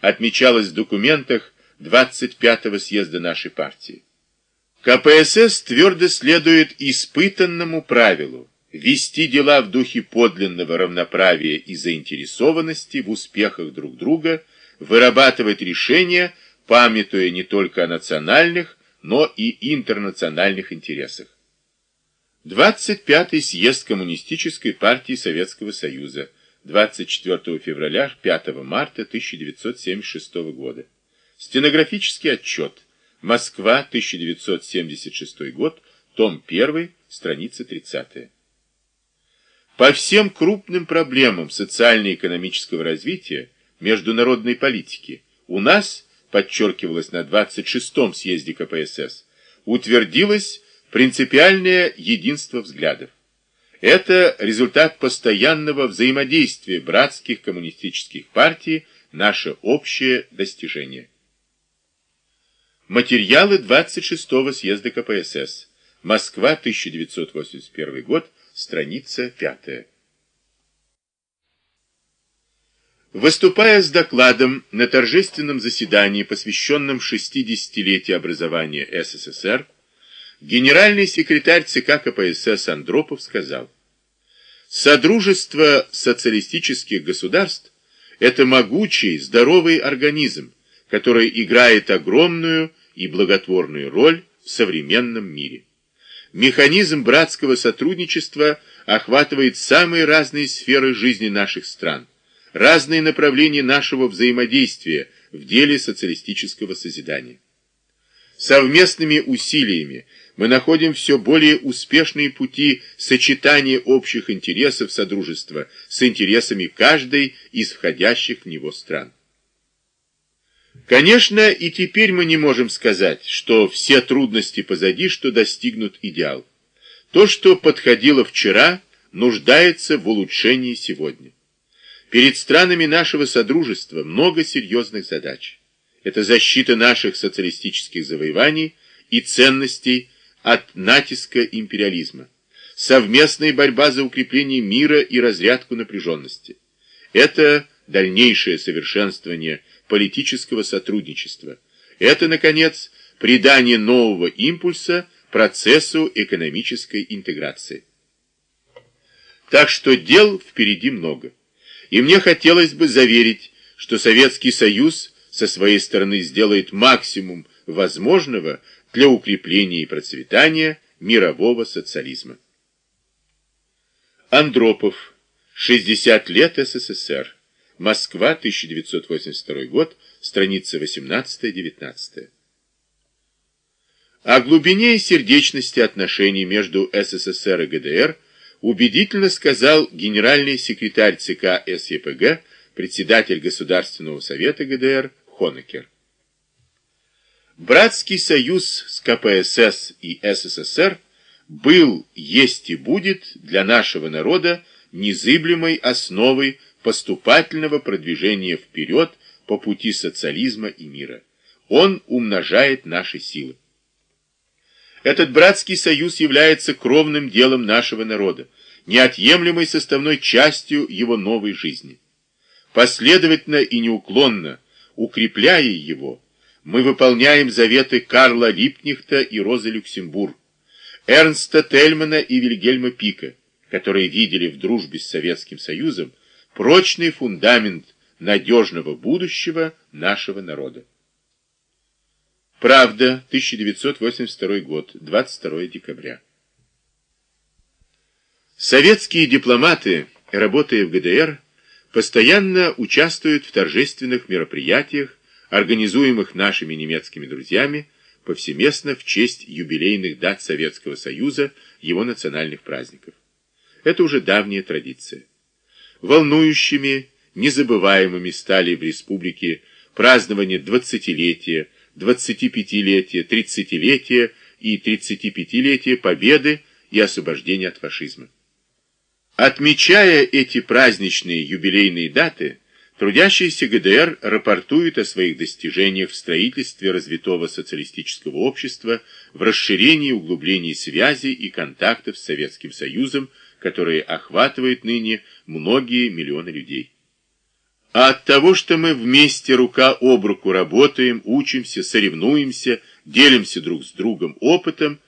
отмечалось в документах 25-го съезда нашей партии. КПСС твердо следует испытанному правилу вести дела в духе подлинного равноправия и заинтересованности в успехах друг друга, вырабатывать решения, памятуя не только о национальных, но и интернациональных интересах. 25-й съезд Коммунистической партии Советского Союза 24 февраля 5 марта 1976 года. Стенографический отчет. Москва, 1976 год, том 1, страница 30. По всем крупным проблемам социально-экономического развития, международной политики, у нас, подчеркивалось на 26-м съезде КПСС, утвердилось принципиальное единство взглядов. Это результат постоянного взаимодействия братских коммунистических партий, наше общее достижение. Материалы 26-го съезда КПСС. Москва, 1981 год, страница 5. Выступая с докладом на торжественном заседании, посвященном 60-летию образования СССР, генеральный секретарь ЦК КПСС Андропов сказал, «Содружество социалистических государств – это могучий, здоровый организм, который играет огромную и благотворную роль в современном мире. Механизм братского сотрудничества охватывает самые разные сферы жизни наших стран, разные направления нашего взаимодействия в деле социалистического созидания. Совместными усилиями мы находим все более успешные пути сочетания общих интересов Содружества с интересами каждой из входящих в него стран. Конечно, и теперь мы не можем сказать, что все трудности позади, что достигнут идеал. То, что подходило вчера, нуждается в улучшении сегодня. Перед странами нашего Содружества много серьезных задач. Это защита наших социалистических завоеваний и ценностей от натиска империализма. Совместная борьба за укрепление мира и разрядку напряженности. Это дальнейшее совершенствование политического сотрудничества. Это, наконец, придание нового импульса процессу экономической интеграции. Так что дел впереди много. И мне хотелось бы заверить, что Советский Союз со своей стороны сделает максимум возможного для укрепления и процветания мирового социализма. Андропов. 60 лет СССР. Москва, 1982 год, страница 18-19. О глубине и сердечности отношений между СССР и ГДР убедительно сказал генеральный секретарь ЦК СЕПГ, председатель Государственного совета ГДР Хонекер. Братский союз с КПСС и СССР был, есть и будет для нашего народа незыблемой основой поступательного продвижения вперед по пути социализма и мира. Он умножает наши силы. Этот братский союз является кровным делом нашего народа, неотъемлемой составной частью его новой жизни. Последовательно и неуклонно, укрепляя его, мы выполняем заветы Карла Липнихта и Розы Люксембург, Эрнста Тельмана и Вильгельма Пика, которые видели в дружбе с Советским Союзом прочный фундамент надежного будущего нашего народа. Правда, 1982 год, 22 декабря. Советские дипломаты, работая в ГДР, постоянно участвуют в торжественных мероприятиях, организуемых нашими немецкими друзьями повсеместно в честь юбилейных дат Советского Союза, его национальных праздников. Это уже давняя традиция волнующими, незабываемыми стали в республике празднование 20-летия, 25-летия, 30-летия и 35-летия победы и освобождения от фашизма. Отмечая эти праздничные юбилейные даты, трудящиеся ГДР рапортуют о своих достижениях в строительстве развитого социалистического общества, в расширении и углублении связей и контактов с Советским Союзом, которые охватывают ныне многие миллионы людей. а от того, что мы вместе рука об руку работаем, учимся, соревнуемся, делимся друг с другом опытом,